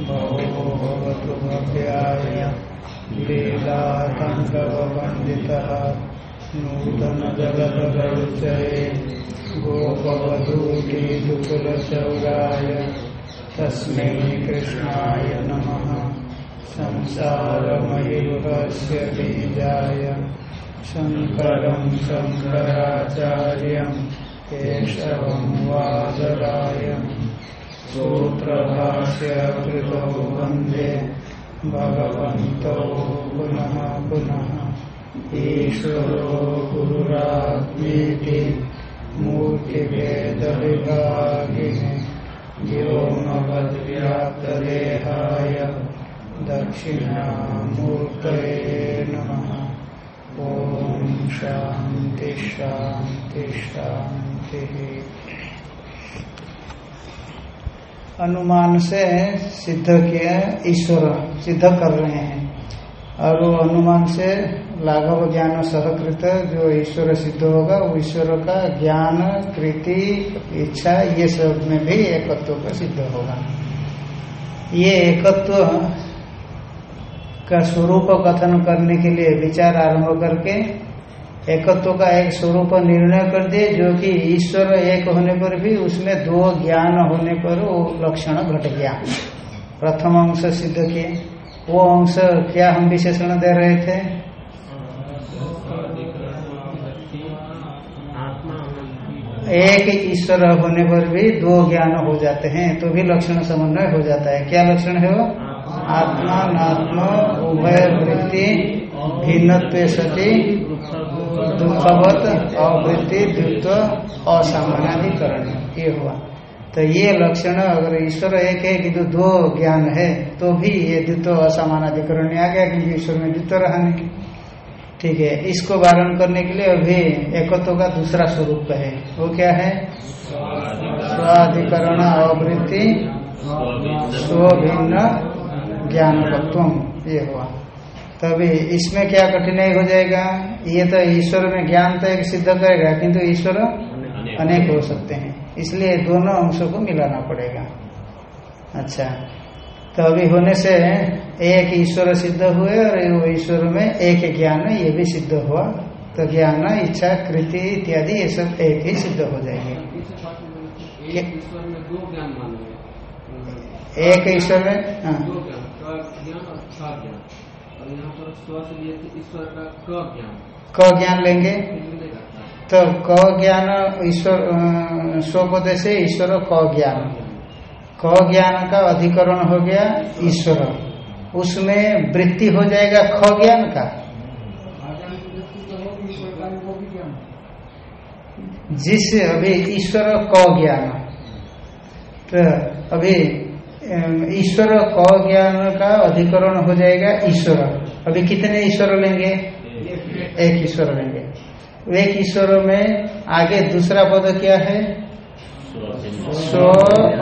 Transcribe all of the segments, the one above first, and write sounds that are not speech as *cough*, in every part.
भवो भवतु भव्याय लीलाताण्डवपण्डितः नूतनजलधरुचये गोपवधूटीदुकुलचौराय तस्मै कृष्णाय नमः। संसारमयूरस्य बीजाय शङ्करं शङ्कराचार्यं केशवं वादराय सूत्रभाष्य कृतौ वंदे भगवन्तौ पुनः पुनः ईश्वरो गुरुरात्मीति मूर्तिभेदविभागिने व्योमवद्व्याप्तदेहाय दक्षिणामूर्तये नमः। ॐ शान्ति शान्ति शान्तिः अनुमान से सिद्ध किया ईश्वर, सिद्ध कर रहे हैं। और वो अनुमान से लाघव ज्ञान सहकृत, जो ईश्वर सिद्ध होगा, वो ईश्वर का ज्ञान कृति इच्छा, ये सब में भी एकत्व का सिद्ध होगा। ये एकत्व का स्वरूप कथन करने के लिए विचार आरंभ करके एकत्व का एक स्वरूप निर्णय कर दिए, जो कि ईश्वर एक होने पर भी उसमें दो ज्ञान होने पर वो लक्षण घट गया। प्रथम अंश सिद्ध किए। वो अंश क्या हम विशेषण दे रहे थे? एक ईश्वर होने पर भी दो ज्ञान हो जाते हैं तो भी लक्षण समन्वय हो जाता है। क्या लक्षण है वो? आत्मा नात्मा उभय वृत्ति भिन्नत्व सती दुखवत अवृत्ति द्वित्व असामानाधिकरण। ये हुआ। तो ये लक्षण अगर ईश्वर एक है किंतु दो ज्ञान है तो भी ये द्वित्व असामानाधिकरण आ गया क्योंकि ईश्वर में द्वित्व रहा नहीं। ठीक है इसको वारण करने के लिए अभी एकत्व का दूसरा स्वरूप है। वो क्या है? स्वाधिकरण। अवृत्ति स्वभिन्न ज्ञान तत्व ये हुआ। तभी इसमें क्या कठिनाई हो जाएगा? ये तो ईश्वर में ज्ञान तो एक सिद्ध करेगा किंतु ईश्वर अनेक हो सकते हैं। इसलिए दोनों अंशों को मिलाना पड़ेगा। अच्छा तो अभी होने से एक ईश्वर सिद्ध हुए और ईश्वर में एक ज्ञान ये भी सिद्ध हुआ। तो ज्ञान इच्छा कृति इत्यादि ये सब एक ही सिद्ध हो जाएँगे। एक ईश्वर में दो ज्ञान एक ईश्वर में हाँ। का ज्ञान और का ज्ञान। और यहाँ पर स्व से लिए ईश्वर का क ज्ञान। क ज्ञान लेंगे। तो क ज्ञान ईश्वर स्वपद से ईश्वर क ज्ञान। क ज्ञान का अधिकरण हो गया ईश्वर। उसमें वृत्ति हो जाएगा ख ज्ञान का। जिस अभी ईश्वर क ज्ञान। तो अभी ईश्वर क ज्ञान का अधिकरण हो जाएगा ईश्वर। अभी कितने ईश्वर लेंगे? एक ईश्वर लेंगे। एक ईश्वर में आगे दूसरा पद क्या है? स्व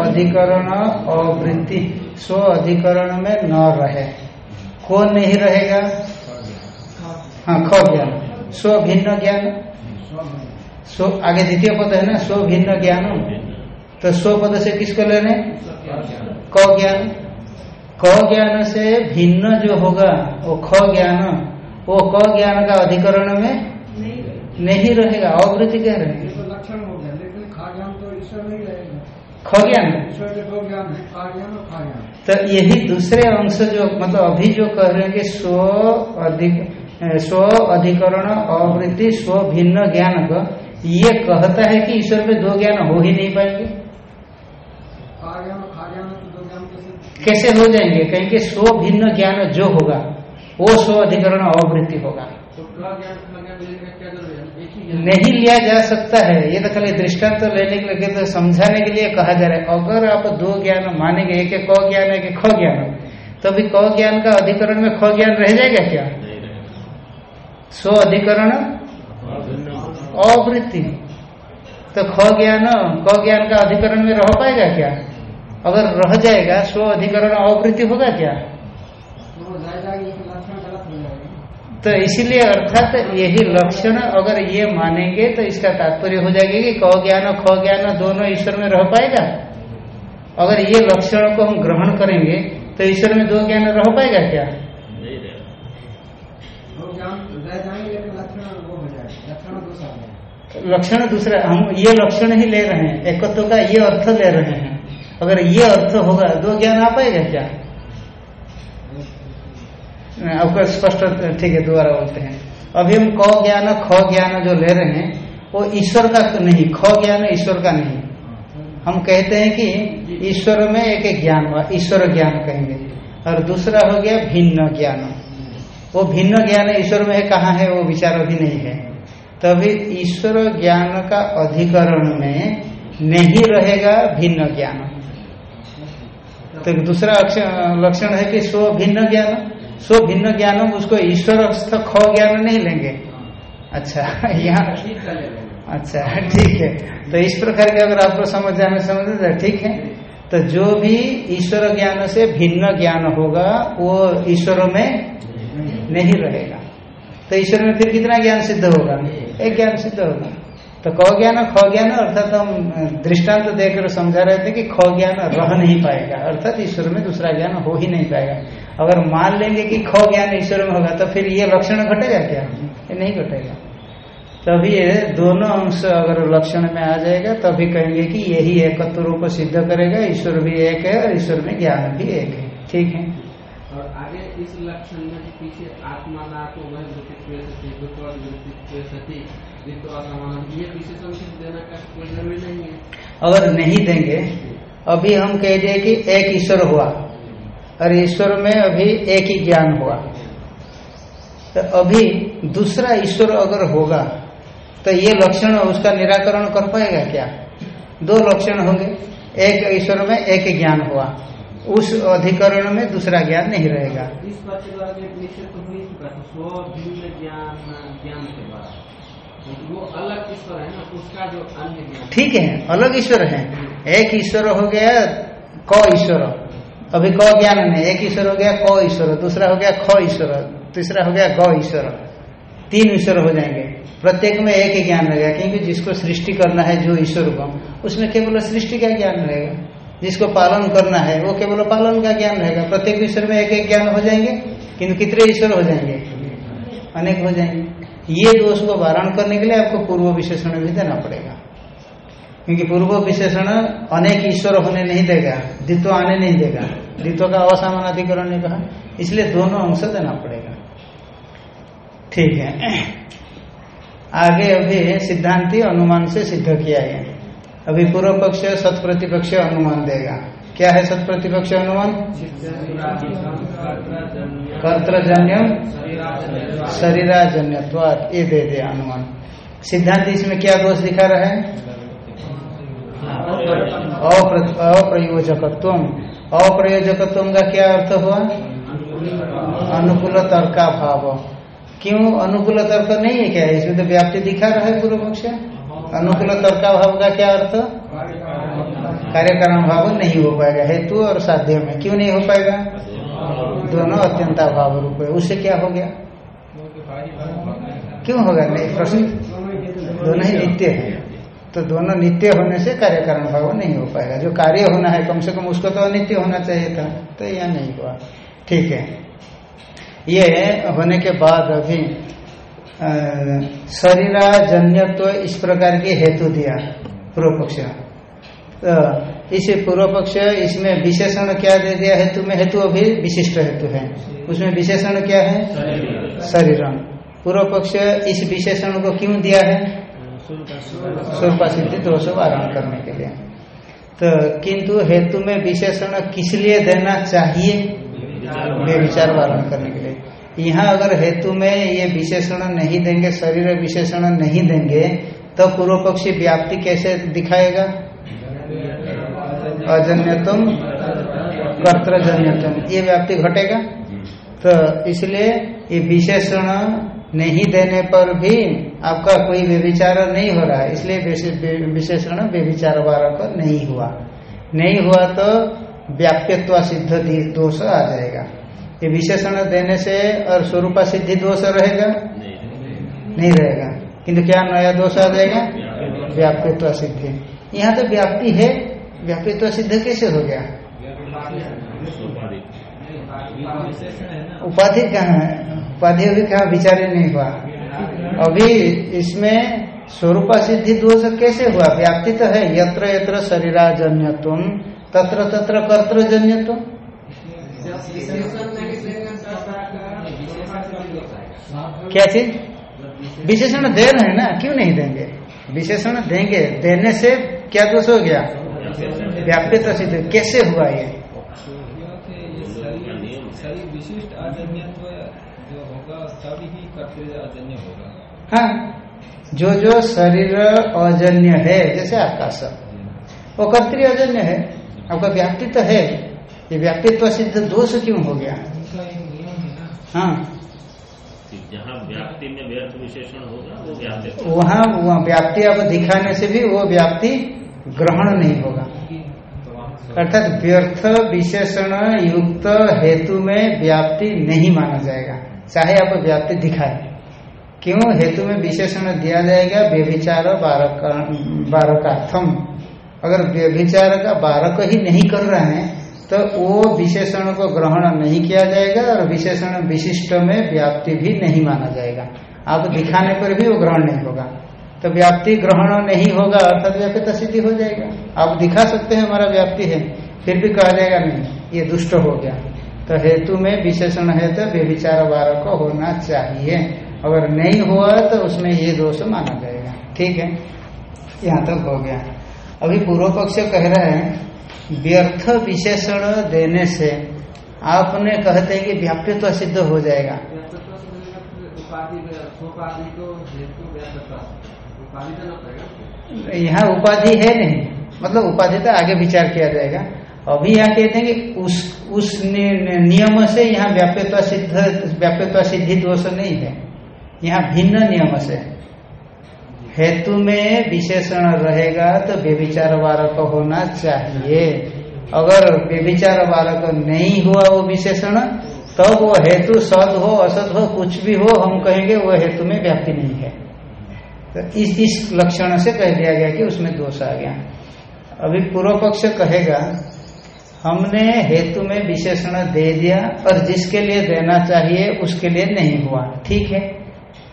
अधिकरण अवृत्ति। स्व अधिकरण में न रहे। कौन नहीं रहेगा? हाँ ख ज्ञान। स्व भिन्न ज्ञान। स्व, आगे द्वितीय पद है ना? स्व भिन्न ज्ञान। तो स्व पद से किसको लेने? क ज्ञान क ज्ञान से भिन्न जो होगा वो ख ज्ञान वो क ज्ञान का अधिकरण में नहीं रहेगा अवृत्ति कह रहे हैं तो लक्षण गया लेकिन खा ज्ञान तो रहेगा। खा ज्ञान तो यही दूसरे अंश जो मतलब अभी जो कह रहे हैं कि स्व अधिक स्व अधिकरण अवृत्ति स्व भिन्न ज्ञान का ये कहता है कि ईश्वर में दो ज्ञान हो ही नहीं पाएँगे खा ज्ञान और खा ज्ञान तो दो ज्ञान कैसे हो जाएँगे? कहेंगे स्व भिन्न ज्ञान जो होगा वो स्व अधिकरण अवृत्ति होगा। तो एक नहीं लिया जा सकता है। ये तो खाली दृष्टांत तो लेने के लिए तो समझाने के लिए कहा जा रहा है। अगर आप दो ज्ञान मानेंगे एक क ज्ञान है कि ख ज्ञान तो अभी क ज्ञान का अधिकरण में ख ज्ञान रह जाएगा क्या? स्व अधिकरण अवृत्ति। तो ख ज्ञान क ज्ञान का अधिकरण में रह पाएगा क्या? अगर रह जाएगा, स्व अधिकरण अवृत्ति होगा क्या? तो इसीलिए अर्थात यही लक्षण, अगर ये मानेंगे तो इसका तात्पर्य हो जाएगा कि क ज्ञान, ख ज्ञान दोनों ईश्वर में रह पाएगा। अगर ये लक्षण को हम ग्रहण करेंगे तो ईश्वर में दो ज्ञान रह पाएगा क्या? लक्षण दूसरा, हम ये लक्षण ही ले रहे हैं, एकत्व का ये अर्थ ले रहे हैं। अगर ये अर्थ होगा दो ज्ञान आ पाएगा क्या? आपका स्पष्ट ठीक है, दोबारा बोलते हैं। अभी हम क ज्ञान, ख ज्ञान जो ले रहे हैं, वो ईश्वर का तो नहीं, ख ज्ञान ईश्वर का नहीं। हम कहते हैं कि ईश्वर में एक एक ज्ञान हुआ, ईश्वर ज्ञान कहेंगे। और दूसरा हो गया भिन्न ज्ञान। वो भिन्न ज्ञान ईश्वर में है कहाँ है, वो विचार अभी नहीं है। तभी ईश्वर ज्ञान का अधिकरण में नहीं रहेगा भिन्न ज्ञान। तो दूसरा लक्षण है कि स्व भिन्न ज्ञान। स्व भिन्न ज्ञान उसको ईश्वर ख ज्ञान नहीं लेंगे। अच्छा *laughs* यहाँ अच्छा ठीक है। तो इस प्रकार के अगर आपको समझ जाना समझ तो ठीक है। तो जो भी ईश्वर ज्ञान से भिन्न ज्ञान होगा, वो ईश्वर में नहीं रहेगा। तो ईश्वर में फिर कितना ज्ञान सिद्ध होगा? एक ज्ञान सिद्ध होगा। तो क ज्ञान ख ज्ञान अर्थात हम दृष्टांत तो देकर समझा रहे थे कि ख ज्ञान रह नहीं पाएगा। अर्थात ईश्वर में दूसरा ज्ञान हो ही नहीं पाएगा। अगर मान लेंगे कि ख ज्ञान ईश्वर में होगा तो फिर ये लक्षण घटेगा क्या? ये नहीं घटेगा। तभी ये दोनों अंश अगर लक्षण में आ जाएगा, तभी कहेंगे कि यही एकत्व रूप सिद्ध करेगा। ईश्वर भी एक है और ईश्वर में ज्ञान भी एक है। ठीक है? इस लक्षण में पीछे आत्मा ना तो वह वृत्तित्व सती विपद वृत्तित्व सती, वित्त असमान ये विशेषण सिद्ध देना का कोई ज़रूरी नहीं है। अगर नहीं देंगे, अभी हम कह दिए कि एक ईश्वर हुआ। और ईश्वर में अभी एक ही ज्ञान हुआ। तो अभी दूसरा ईश्वर अगर होगा तो ये लक्षण उसका निराकरण कर पाएगा क्या? दो लक्षण होंगे। एक ईश्वर में एक ज्ञान हुआ। उस अधिकरण में दूसरा ज्ञान नहीं रहेगा। इस बात के द्वारा एक निश्चित चुका था स्व भिन्न ज्ञान ज्ञान के द्वारा वो अलग ईश्वर ना उसका जो अन्य ज्ञान ठीक है अलग ईश्वर है। एक ईश्वर हो गया क ईश्वर। अभी क ज्ञान नहीं एक ईश्वर हो गया क ईश्वर। दूसरा हो गया ख ईश्वर। तीसरा हो गया ग ईश्वर। तीन ईश्वर हो जाएँगे। प्रत्येक में एक ही ज्ञान रहेगा क्योंकि जिसको सृष्टि करना है जो ईश्वर को उसमें केवल सृष्टि का ज्ञान रहेगा। जिसको पालन करना है, वो केवल पालन का ज्ञान रहेगा। प्रत्येक ईश्वर में एक एक ज्ञान हो जाएँगे, किंतु कितने ईश्वर हो जाएँगे? अनेक हो जाएँगे। ये दोष को वारण करने के लिए आपको पूर्व विशेषण भी देना पड़ेगा। क्योंकि पूर्व विशेषण अनेक ईश्वर होने नहीं देगा, द्वित्व आने नहीं देगा। द्वित्व का असामानाधिकरण ने कहा, इसलिए दोनों अंश देना पड़ेगा। ठीक है। आगे अभी सिद्धांति अनुमान से सिद्ध किया है। अभी पूर्व पक्ष सत प्रतिपक्ष अनुमान देगा। क्या है सत प्रतिपक्ष अनुमान? कर्तजन्यम शरीराजन्यत्वात। ये दे दे, अनुमान। सिद्धांत इसमें क्या दोष दिखा रहा है? अप्र- अप्रयोजकत्व अप्रयोजकत्व का क्या अर्थ हुआ? अनुकूल तर्का भाव क्यों? अनुकूल तर्क नहीं है क्या? इसमें तो व्याप्ति दिखा रहा है पूर्व पक्ष। अनुकूल तर्का भाव का क्या अर्थ? कार्य कारण भाव नहीं हो पाएगा। हेतु और साध्य में क्यों नहीं हो पाएगा? दोनों अत्यंता भाव रूप है। उससे क्या हो गया? क्यों होगा? नहीं, प्रश्न दोनों ही नित्य है। तो दोनों नित्य होने से कार्य कारण भाव नहीं हो पाएगा। जो कार्य होना है, कम से कम उसको तो अनित्य होना चाहिए था। तो यह नहीं हुआ। ठीक है। ये होने के बाद अभी अ, शरीराजन्यत्व इस प्रकार के हेतु दिया पूर्व पक्ष तो इस पूर्व पक्ष इसमें विशेषण क्या दे दिया हेतु में? हेतु अभी विशिष्ट हेतु है। उसमें विशेषण क्या है? शरीरम। पूर्व पक्ष इस विशेषण को क्यों दिया है? स्वरूप सिद्धि दोष वारण करने के लिए। तो किंतु हेतु में विशेषण किस लिए देना चाहिए? वे विचार वारण करने के लिए। यहाँ अगर हेतु में ये विशेषण नहीं देंगे, शरीर विशेषण नहीं देंगे तो पूर्व पक्षी व्याप्ति कैसे दिखाएगा? अजन्यतम, कर्तजन्यतम। ये व्याप्ति घटेगा? तो इसलिए ये विशेषण नहीं देने पर भी आपका कोई व्यभिचार नहीं हो रहा है। इसलिए विशे- विशेषण व्यभिचार वारक नहीं हुआ। नहीं हुआ तो व्याप्यत्व सिद्ध दोष आ जाएगा। ये विशेषण देने से और स्वरूपा सिद्धि दोष रहेगा? नहीं रहेगा। किंतु क्या नया दोष आ जाएगा? व्याप्तित्व सिद्धि। यहाँ तो व्याप्ति है। व्याप्तित्व सिद्ध कैसे हो गया? उपाधि कहाँ है? उपाधि अभी कहा विचार ही नहीं हुआ। अभी इसमें स्वरूपा सिद्धि दोष कैसे हुआ? व्याप्ति तो है। यत्र यत्र शरीराजन्य तुम तत्र तत्र कर्तजन्य तुम क्या चीज़? विशेषण दे रहे हैं ना? क्यों नहीं देंगे? विशेषण देंगे। देने से क्या दोष हो गया? व्याप्ति तो सिद्ध। कैसे हुआ ये? ही। जो जो शरीर अजन्य है, जैसे आकाश। वो कर्तव्य अजन्य है। आपका व्याप्ति तो है। ये व्याप्तित्व सिद्ध दोष क्यों हो गया? हाँ। जहाँ व्याप्ति में व्यर्थ विशेषण होगा, वो वहाँ वहाँ व्याप्ति आप दिखाने से भी वो व्याप्ति ग्रहण नहीं होगा। अर्थात व्यर्थ विशेषण युक्त हेतु में व्याप्ति नहीं माना जाएगा। चाहे आप व्याप्ति दिखाए। क्यों हेतु में विशेषण दिया जाएगा? व्यभिचार बारक बारकार्थम। अगर व्यभिचार का बारक ही नहीं कर रहे हैं तो वो विशेषण को ग्रहण नहीं किया जाएगा और विशेषण विशिष्ट में व्याप्ति भी नहीं माना जाएगा। आप दिखाने पर भी वो ग्रहण नहीं होगा। तो व्याप्ति ग्रहण नहीं होगा अर्थात तो सिद्धि हो जाएगा। आप दिखा सकते हैं हमारा व्याप्ति है, फिर भी कहा जाएगा नहीं, ये दुष्ट हो गया। तो हेतु में विशेषण है तो व्यभिचार बारक होना चाहिए। अगर नहीं हुआ तो उसमें ये दोष माना जाएगा। ठीक है? यहाँ तक तो हो गया। अभी पूर्व पक्ष कह रहे हैं व्यर्थ विशेषण देने से आपने कहते हैं कि व्याप्यत्व सिद्ध हो जाएगा। यहाँ उपाधि है नहीं। मतलब उपाधि तो आगे विचार किया जाएगा। अभी यहाँ कहते हैं कि उस उस नियम से यहाँ व्याप्यत्व सिद्ध, व्याप्यत्व सिद्धि दोष नहीं है। यहाँ भिन्न नियम से। हेतु में विशेषण रहेगा तो व्यभिचार वारक होना चाहिए। अगर व्यभिचार वारक नहीं हुआ वो विशेषण, तब वो हेतु सद हो, असद हो, कुछ भी हो, हम कहेंगे वो हेतु में व्याप्ति नहीं है। तो इस इस लक्षण से कह दिया गया कि उसमें दोष आ गया। अभी पूर्व पक्ष कहेगा, हमने हेतु में विशेषण दे दिया और जिसके लिए देना चाहिए उसके लिए नहीं हुआ। ठीक है?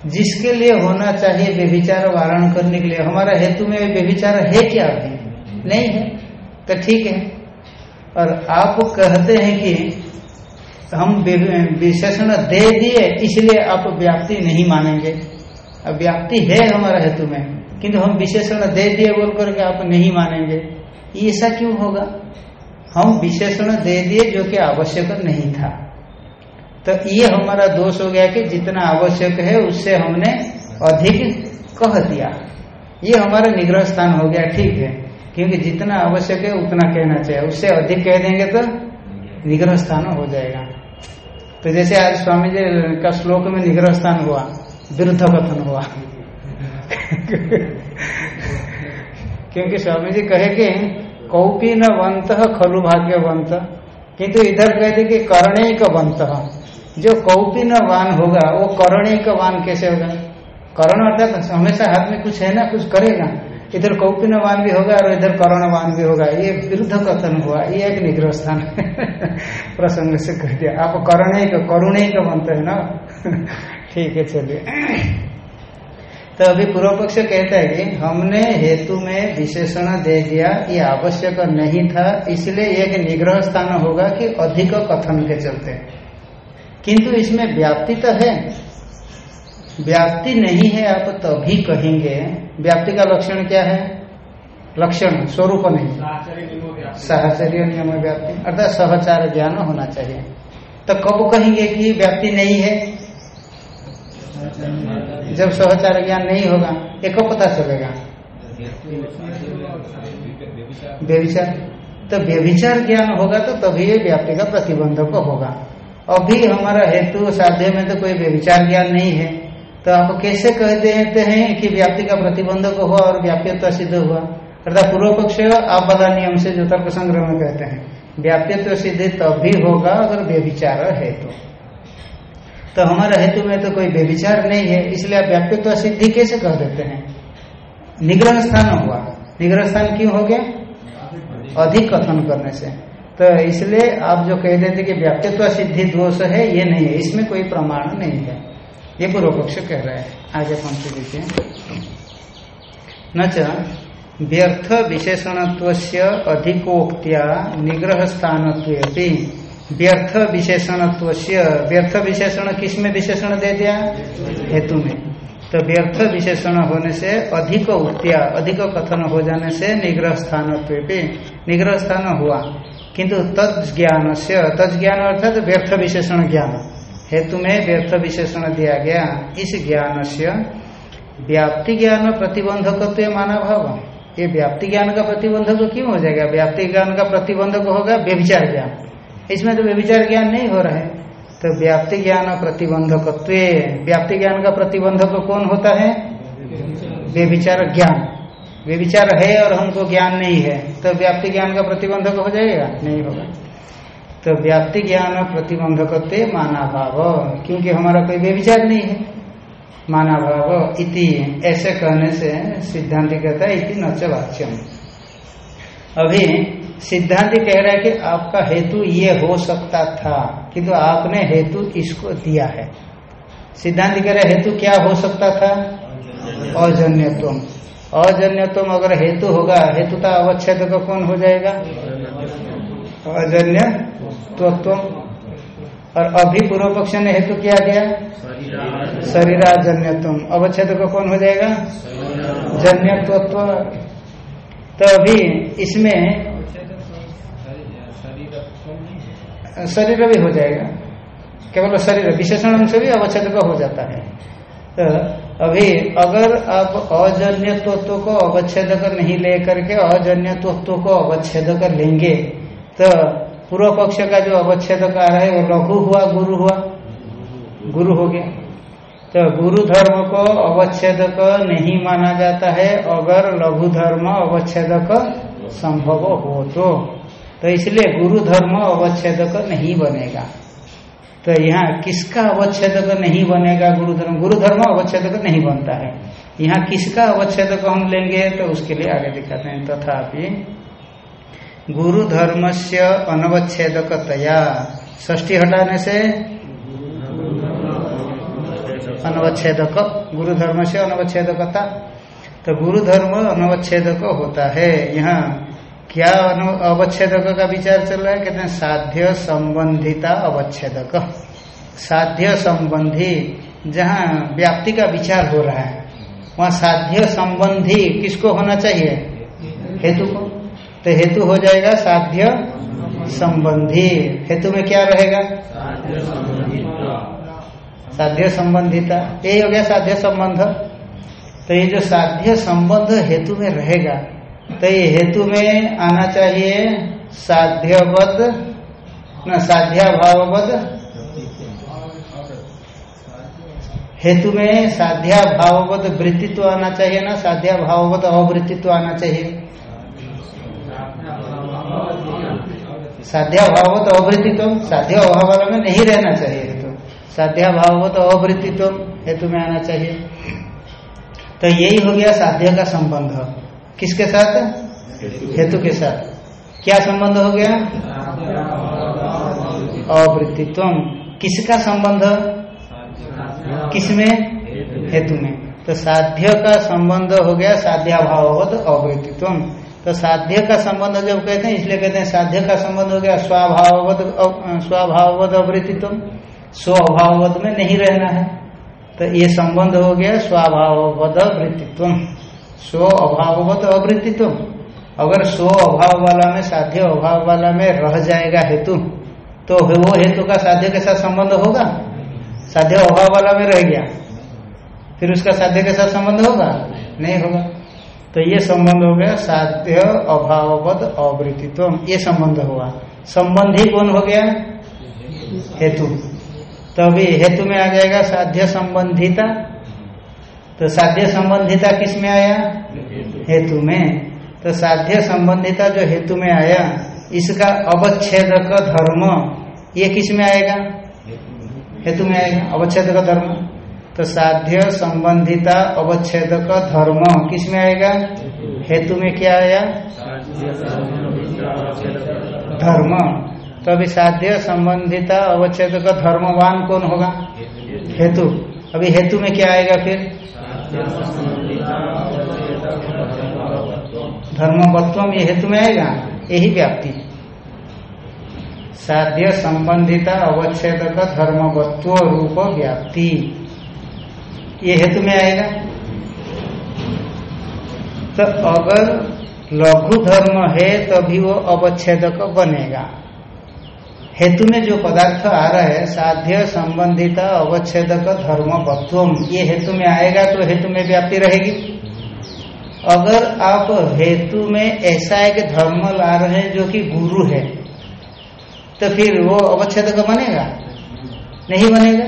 जिसके लिए होना चाहिए व्यभिचार वारण करने के लिए। हमारा हेतु में व्यभिचार है क्या? अभी नहीं है। तो ठीक है। और आप कहते हैं कि हम विशेषण दे दिए, इसलिए आप व्याप्ति नहीं मानेंगे। अब व्याप्ति है हमारा हेतु में, किंतु हम विशेषण दे दिए बोल करके आप नहीं मानेंगे। ऐसा क्यों होगा? हम विशेषण दे दिए जो कि आवश्यक नहीं था। तो ये हमारा दोष हो गया कि जितना आवश्यक है उससे हमने अधिक कह दिया। ये हमारा निग्रह स्थान हो गया, ठीक है। क्योंकि जितना आवश्यक है उतना कहना चाहिए। उससे अधिक कह देंगे तो निग्रह स्थान हो जाएगा। तो जैसे आज स्वामी जी का श्लोक में निग्रह स्थान हुआ, विरुद्ध कथन हुआ। *laughs* क्योंकि स्वामी जी कहे कि कौपी न वंत खलु भाग्यवंत। किंतु इधर कहते कि कर्णिक वंत जो कौपिन वान होगा, वो कर्णिक वान कैसे होगा? करण अर्थात हमेशा हाथ में कुछ है ना, कुछ करेगा इधर कौपी न वान भी होगा और इधर करणवान भी होगा। ये विरुद्ध कथन हुआ, ये एक निग्रह स्थान *laughs* प्रसंग से कह दिया। आप कर्णिक का वंत है ना? *laughs* ठीक है, चलिए। तो अभी पूर्व पक्ष कहता है कि हमने हेतु में विशेषण दे दिया ये आवश्यक नहीं था इसलिए एक निग्रह स्थान होगा कि अधिक कथन के चलते। किंतु इसमें व्याप्ति तो है। व्याप्ति नहीं है आप तभी तो कहेंगे। व्याप्ति का लक्षण क्या है? लक्षण स्वरूप नहीं। साहचर्य नियम व्याप्ति। अर्थात सहचार ज्ञान होना चाहिए। तो कब कहेंगे कि व्याप्ति नहीं है? जब सहचार ज्ञान नहीं होगा कब पता चलेगा। व्यभिचार। तो व्यभिचार ज्ञान होगा तो तभी ये व्याप्ति का प्रतिबंधक होगा। अभी हमारा हेतु साध्य में तो कोई व्यभिचार ज्ञान नहीं है। तो आप कैसे कह देते हैं कि व्याप्ति का प्रतिबंधक हुआ और व्याप्यता सिद्ध हुआ? अर्थात पूर्व पक्ष आप वाला नियम से जो तर्क संग्रह में कहते हैं। व्याप्यत्व सिद्ध तभी होगा अगर व्यभिचार है तो। तो हमारा हेतु में तो कोई व्यभिचार नहीं है, इसलिए आप व्याप्यत्व सिद्धि कैसे कह देते हैं? निग्रह स्थान हुआ। निग्रह स्थान क्यों हो गया? अधिक कथन करने से। तो इसलिए आप जो कह देते कि व्याप्यत्व सिद्धि दोष है, ये नहीं है। इसमें कोई प्रमाण नहीं है। ये पूर्व पक्ष कह रहा है। आगे पंक्ति देखिए। न व्यर्थ विशेषणत्व अधिकोक्त्या निग्रह स्थान व्यर्थ विशेषणत्व व्यर्थ विशेषण किसमें विशेषण दे दिया? हेतु में तो व्यर्थ विशेषण होने से अधिक उक्तिया अधिक कथन हो जाने से निग्रह स्थान निग्रह स्थान हुआ। किंतु तज्ञान से तज्ञान अर्थात व्यर्थ विशेषण ज्ञान। हेतु में व्यर्थ विशेषण दिया गया। इस ज्ञान से व्याप्ति ज्ञान प्रतिबंधक माना भाव ये व्याप्ति ज्ञान का प्रतिबंधक क्यों हो जाएगा? व्याप्ति ज्ञान का प्रतिबंधक होगा व्यभिचार ज्ञान। इसमें तो व्यभिचार ज्ञान नहीं हो रहा है। तो व्याप्ति ज्ञान प्रतिबंधक व्याप्ति ज्ञान का प्रतिबंधक कौन होता है? व्यभिचार ज्ञान। व्यभिचार है और हमको ज्ञान नहीं है तो व्याप्ति ज्ञान का प्रतिबंधक हो जाएगा? नहीं होगा। तो व्याप्ति ज्ञान प्रतिबंधक माना भाव क्योंकि हमारा कोई व्यभिचार नहीं है। माना भाव इति, ऐसे कहने से सिद्धांत कहता है, इति नच अभी सिद्धांत कह रहा है कि आपका हेतु ये हो सकता था, किंतु तो आपने हेतु इसको दिया है। सिद्धांत कह रहा हेतु क्या हो सकता था? अजन्यत्व अजन्यत्व अगर हेतु होगा हेतुता अवच्छेद का कौन हो जाएगा? अजन्य तत्व और अभी पूर्व पक्ष ने हेतु किया गया शरीराजन्यत्व अवच्छेद का कौन हो जाएगा? जन्यत्व तो अभी इसमें शरीर भी हो जाएगा। केवल शरीर, विशेषण अंश भी अवच्छेद का हो जाता है। तो अभी अगर आप अजन्य तत्व को अवच्छेद नहीं लेकर के अजन्य तत्व को अवच्छेद कर लेंगे तो पूर्व पक्ष का जो अवच्छेद आ रहा है, वो लघु हुआ, गुरु हुआ? गुरु हो गया। तो गुरु धर्म को अवच्छेदक नहीं माना जाता है, अगर लघु धर्म अवच्छेदक संभव हो तो। तो इसलिए गुरु धर्म अवच्छेदक नहीं बनेगा। तो यहाँ किसका अवच्छेदक नहीं बनेगा गुरु धर्म? गुरु धर्म अवच्छेदक नहीं बनता है। यहाँ किसका अवच्छेदक हम लेंगे तो उसके लिए आगे दिखाते हैं। तथापि गुरु धर्म से अनवच्छेदकतया। ष्टी हटाने से अनवच्छेदक। गुरु धर्म से अनवच्छेदकता। तो गुरु धर्म अनवच्छेदक होता है। यहाँ क्या अवच्छेदक का विचार चल रहा है? कहते हैं, साध्य संबंधिता अवच्छेदक। साध्य संबंधी, जहाँ व्याप्ति का विचार हो रहा है, वहाँ साध्य संबंधी किसको होना चाहिए? हेतु को। तो हेतु हो जाएगा साध्य संबंधी। हेतु में क्या रहेगा? साध्य संबंधिता। यही हो गया साध्य संबंध। तो ये जो साध्य संबंध हेतु में रहेगा तो ये हेतु में आना चाहिए साध्यबद्ध न साध्या भावबद्ध हेतु में साध्या भावबद्ध वृत्तित्व आना चाहिए ना साध्या भावबद्ध अवृत्तित्व आना चाहिए। साध्या भावबद्ध अवृत्तित्व साध्य अभाव में नहीं रहना चाहिए हेतु। साध्या भाव तो अवृत्तित्व हेतु में आना चाहिए। तो यही हो गया साध्य का संबंध। किसके साथ? हेतु के साथ। क्या संबंध हो गया? अवृत्तित्व किसका संबंध? किसमें? हेतु में तो साध्य का संबंध हो गया साध्या भाववत अवृत्तित्व तो साध्य का संबंध जब कहते हैं, इसलिए कहते हैं साध्य का संबंध हो गया स्वाभाववत स्वाभाववत अवृत्तित्व स्वभाववध में नहीं रहना है। तो ये संबंध हो गया स्वभाववध वृत्तित्व स्व अभाववत अवृत्तित्व। अगर स्व अभाव वाला में साध्य अभाव वाला में रह जाएगा हेतु तो वो हेतु का साध्य के साथ संबंध होगा? साध्य अभाव वाला में रह गया, फिर उसका साध्य के साथ संबंध होगा? नहीं होगा। तो ये संबंध हो गया साध्य अभाववद अवृत्तित्व। ये संबंध हुआ। संबंधी कौन हो गया? हेतु। तो अभी हेतु में आ जाएगा साध्य संबंधिता। तो साध्य संबंधिता किसमें आया? हेतु में। तो साध्य संबंधिता जो हेतु में आया, इसका अवच्छेद का धर्म, ये किसमें आएगा? हेतु में आएगा, अवच्छेद का धर्म। तो साध्य संबंधिता अवच्छेद का धर्म किसमें आएगा? हेतु में क्या आया? धर्म। तो अभी साध्य संबंधिता अवच्छेद का धर्मवान कौन होगा? हेतु। अभी हेतु में क्या आएगा फिर? धर्मवत्वम ये हेतु में आएगा यही। व्याप्ति। साध्य संबंधिता अवच्छेद का धर्मवत्व रूप व्याप्ति। ये हेतु में आएगा। तो अगर लघु धर्म है, तभी वो अवच्छेद बनेगा। हेतु में जो पदार्थ आ रहा है, साध्य, संबंधिता, अवच्छेदक धर्मवत्वम ये हेतु में आएगा तो हेतु में व्याप्ति रहेगी। अगर आप हेतु में ऐसा एक धर्म ला रहे हैं जो कि गुरु है तो फिर वो अवच्छेद बनेगा? नहीं बनेगा।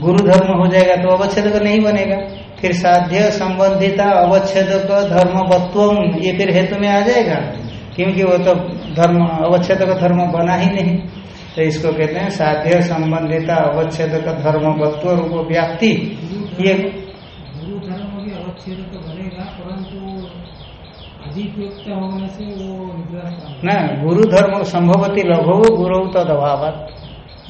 गुरु धर्म हो जाएगा तो अवच्छेद का नहीं बनेगा। फिर साध्य, संबंधिता अवच्छेद धर्म धर्मवत्व ये फिर हेतु में आ जाएगा? क्योंकि वो तो धर्म अवच्छेद का धर्म बना ही नहीं। तो इसको कहते हैं साध्य संबंधिता अवच्छेद का धर्म धर्मवत्व रूप व्याप्ति। ये गुरु धर्म भी अवच्छेद तो बनेगा परंतु अधिक होने से वो न गुरु धर्म संभवती लघु गुरु तद अभाव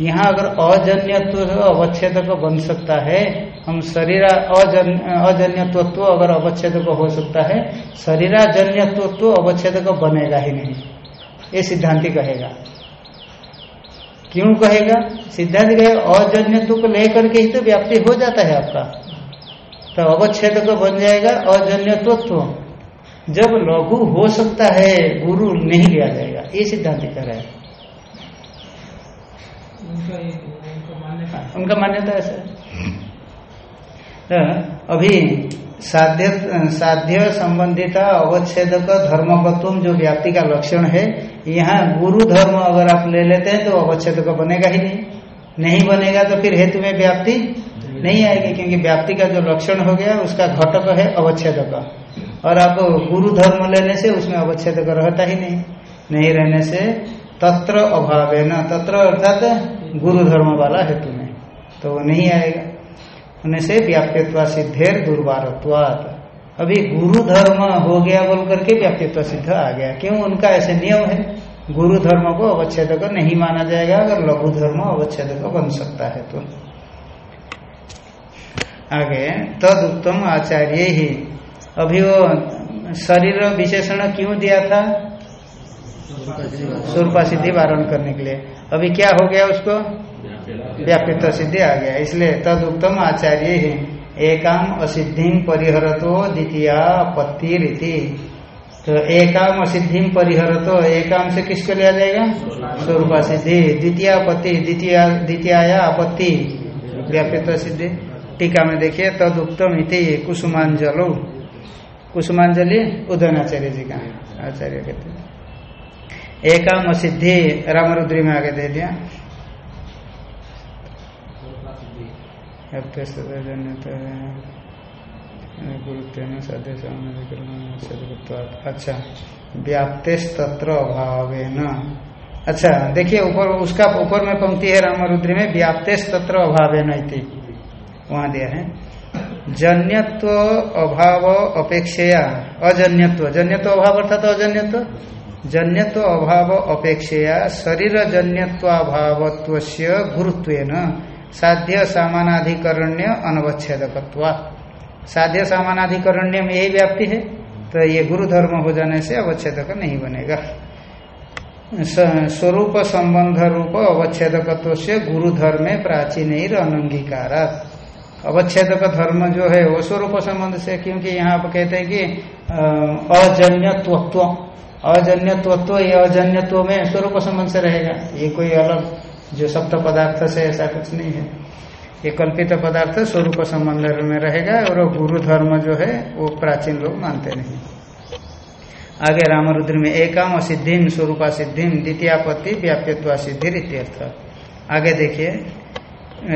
यहाँ अगर अजन्यत्व अवच्छेद को बन सकता है हम शरीर अजन्यत्व तो अगर अवच्छेद को हो सकता है शरीराजन्यत्व अवच्छेद को बनेगा ही नहीं। ये सिद्धांति कहेगा। क्यों कहेगा? सिद्धांत कहेगा अजन्यत्व को लेकर के ही तो व्याप्ति हो जाता है आपका। तो अवच्छेद को बन जाएगा अजन्यत्व जब लघु हो सकता है गुरु नहीं लिया जाएगा। ये सिद्धांत कह रहा है। उनका मान्यता। ऐसा तो अभी साध्य साध्य संबंधिता अवच्छेद का धर्मवत्व जो व्याप्ति का लक्षण है यहाँ गुरु धर्म अगर आप ले लेते हैं तो अवच्छेद का बनेगा ही नहीं। नहीं बनेगा तो फिर हेतु में व्याप्ति नहीं आएगी, क्योंकि व्याप्ति का जो लक्षण हो गया, उसका घटक है अवच्छेद का। और आप गुरु धर्म लेने से उसमें अवच्छेद का रहता ही नहीं। नहीं रहने से तत्र अभाव है न, तत्र अर्थात गुरु धर्म वाला हेतु में। तो वो नहीं आएगा। होने से व्याप्यत्वा सिद्धेर दुर्वारत्वात। अभी गुरु धर्म हो गया बोल करके व्यक्तित्व सिद्ध आ गया। क्यों? उनका ऐसे नियम है। गुरु धर्म को अवच्छेद को नहीं माना जाएगा अगर लघु धर्म अवच्छेद को बन सकता है तो। आगे तद उत्तम आचार्य ही। अभी वो शरीर विशेषण क्यों दिया था? स्वरूपा सिद्धि वारण करने के लिए। अभी क्या हो गया उसको? व्यापित्व सिद्धि आ गया। इसलिए तद उत्तम आचार्य ही। एकाम असिद्धि परिहरतो द्वितीया पत्ति रीति तो एकाम असिद्धि परिहरतो एकाम से किसको लिया जाएगा? स्वरूपा सिद्धि द्वितीय पति द्वितीय द्वितीय आपत्ति व्यापित्व सिद्धि टीका में देखिए तद उत्तम इति कुसुमांजलो। कुसुमांजलि उदयनाचार्य जी का। आचार्य कहते एकाम सिद्धि रामरुद्री में आगे दे दिया। अच्छा व्याप्तेश तत्र अभाव अच्छा देखिए, ऊपर, उसका ऊपर में पंक्ति है रामरुद्री में व्याप्तेश तत्र अभाव वहाँ दिया है। जन्यत्व अभाव अपेक्षया, अजन्यत्व। जन्यत्व अभाव अर्थात अजन्यत्व। जन्यत्व अभाव अपेक्षया शरीर जन्यत्वाभावत्व गुरुत्व साध्य सामानाधिकरण्य अनवच्छेदकत्वा। साध्य सामानाधिकरण्य में यही व्याप्ति है तो ये गुरु धर्म हो जाने से अवच्छेदक नहीं बनेगा। स्वरूप संबंध रूप अवच्छेदकत्व से गुरु धर्म प्राचीन अनंगीकार अवच्छेदक धर्म जो है, वो स्वरूप संबंध से, क्योंकि यहाँ आप कहते हैं कि अजन्य तत्व अजन्य तत्व ये अजन्यत्व में स्वरूप संबंध से रहेगा, ये कोई अलग जो सप्त पदार्थ से ऐसा कुछ नहीं है। ये कल्पित पदार्थ स्वरूप संबंध में रहेगा और गुरु धर्म जो है, वो प्राचीन लोग मानते नहीं। आगे रामरुद्र में एकाम सिद्धिम स्वरूपा सिद्धिम द्वितीयापत्ति व्याप्यत्वा सिद्धि इत्यर्थ। आगे देखिए,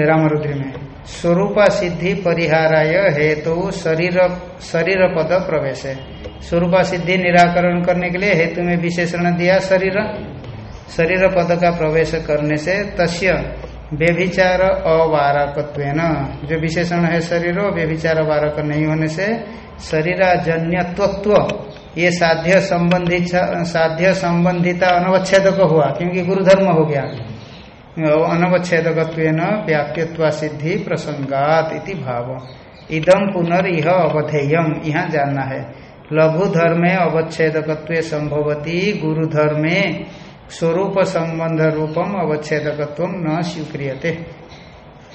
रामरुद्र में, स्वरूपा सिद्धि परिहाराय हेतु तो शरीर शरीर पद प्रवेश है। स्वरूप सिद्धि निराकरण करने के लिए हेतु में विशेषण दिया शरीर। शरीर पद का प्रवेश करने से तस्य व्यभिचार अवारकत्व जो विशेषण है शरीर, व्यभिचार वारक नहीं होने से शरीराजन्यत्व ये साध्य संबंधी साध्य संबंधिता अनवच्छेदक हुआ, क्योंकि गुरुधर्म हो गया। अनवच्छेदक व्याप्यत्व सिद्धि प्रसंगात इति भाव। इदम पुनर् यह अवधेयम यहाँ जानना है। लघु धर्मे अवच्छेदकत्व संभवती गुरु धर्मे स्वरूप संबंध रूपम अवच्छेदकत्व न स्वीक्रियते।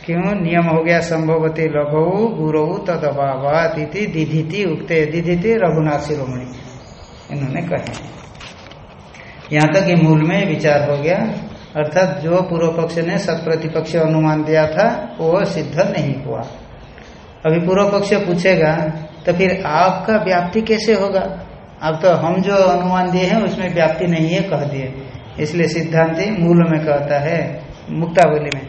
क्यों? नियम हो गया संभवती लघु, गुरु तद अभावात दिधिति उगते दिधिति रघुनाथ शिरोमणि इन्होंने कहे। यहाँ तक मूल में विचार हो गया, अर्थात जो पूर्व पक्ष ने सत प्रतिपक्ष अनुमान दिया था, वो सिद्ध नहीं हुआ। अभी पूर्व पक्ष पूछेगा तो फिर आपका व्याप्ति कैसे होगा? अब तो हम जो अनुमान दिए हैं, उसमें व्याप्ति नहीं है, कह दिए। इसलिए सिद्धांति मूल में कहता है, मुक्तावली में।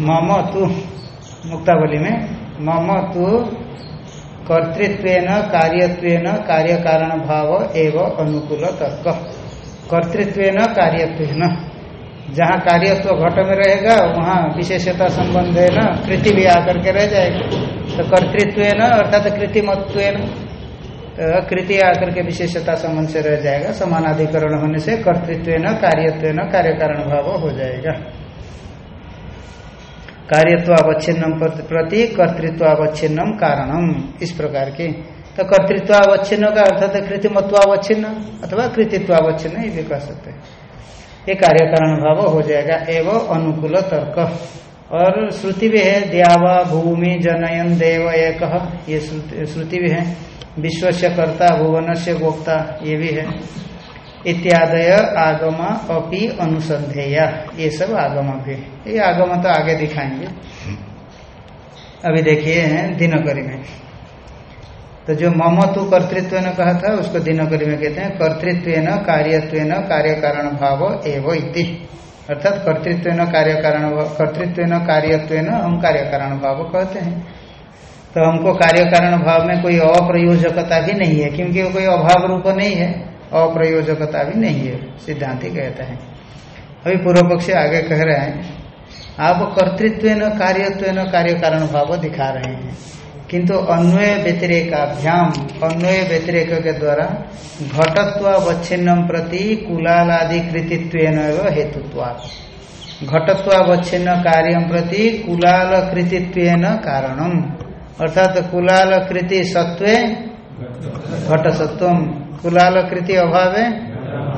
मम तू, मुक्तावली में, मम तू कर्तृत्व कार्यत्व कार्य कारण भाव एवं अनुकूल तर्क कर्तृत्व कार्यत्व जहाँ कार्यत्व घट में रहेगा, वहाँ विशेषता संबंध है न कृति भी आकर के रह जाएगा। तो कर्तृत्व अर्थात कृतिमत्व कृति आकर के विशेषता संबंध से रह जाएगा। समानाधिकरण होने से कर्तृत्व न कार्यत्व न कार्य कारण भाव हो जाएगा। कार्यत्वावच्छिन्नम प्रति कर्तृत्वावच्छिन्नम कारणम, इस प्रकार की। तो कर्तृत्वावच्छिन्न का अर्थात कृतिमत्वावच्छिन्न, अथवा कृतित्वावच्छिन्न, ये भी कह सकते ये कार्य कारण भाव हो जाएगा, एवं अनुकूल तर्क। और श्रुति भी है, द्यावा भूमि जनयन देव एक। ये श्रुति भी है। विश्व से कर्ता भुवन से गोक्ता ये भी है। इत्यादय आगम अपि अनुसंधेय ये सब आगम भी ये आगम तो आगे दिखाएँगे। अभी देखिए दिनकरी में। तो जो ममतु कर्तृत्व ने कहा था, उसको दिनकरी में कहते हैं। कर्तृत्व न कार्यत्व न कार्य कारण भाव एवं अर्थात कर्तृत्व न कार्य कारण कर्तृत्व न कार्यत्व न हम कार्य कारण भाव कहते हैं। तो हमको कार्य कारण भाव में कोई अप्रयोजकता भी नहीं है, क्योंकि कोई अभाव रूप नहीं है, अप्रयोजकता भी नहीं है, सिद्धांति कहता है। अभी पूर्व पक्ष आगे कह रहे हैं, आप कर्तृत्व न कार्यत्व न कार्य कारण भाव दिखा रहे हैं। किंतु अन्वय व्यतिरेकाभ्याम, अन्वय व्यतिरेक के द्वारा घटत्वावच्छिन्नम प्रति कुलालादि कृतित्व हेतुत्वा घटत्वावच्छिन्न कार्यम प्रति कुलाल कृतित्व कारणम। अर्थात कुलाल कृति सत्व घट सत्वम कुलाल कृति अभाव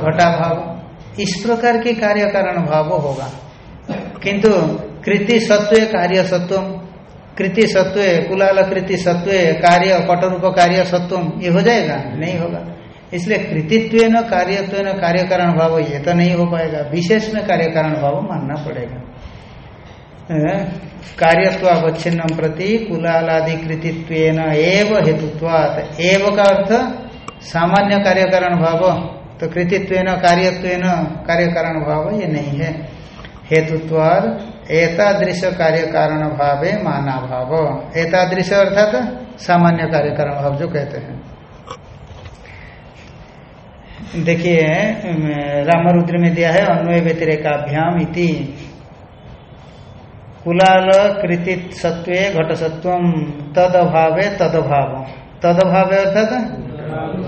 घटा भाव इस प्रकार के कार्य कारण भाव होगा। किंतु कृति सत्व कार्य सत्व कृति सत्व कुलाल कृति सत्व कार्य, पटरूप कार्य सत्वम ये हो जाएगा? नहीं होगा। इसलिए कृतित्व न कार्यत्व न कार्य कारण भाव, ये तो नहीं हो पाएगा। विशेष में कार्य कारण भाव मानना पड़ेगा। कार्यत्वावच्छिन्नम प्रति कुलालादि कृतित्व एव हेतुत्वात। एव का अर्थ, सामान्य कार्य कारण भाव। तो कृतित्व कार्यत्व कार्य कारण भाव, ये नहीं है। हेतुत्वार एतादृश कार्य कारण भावे माना भाव एतादृश अर्थात सामान्य कार्य कारण भाव जो कहते हैं। देखिए रामरुद्र में दिया है, अन्वय व्यतिरेकाभ्याम इति। कुलाल कृतित सत्व घट सत्व तद अभावे तद भाव तद अभावे अर्थात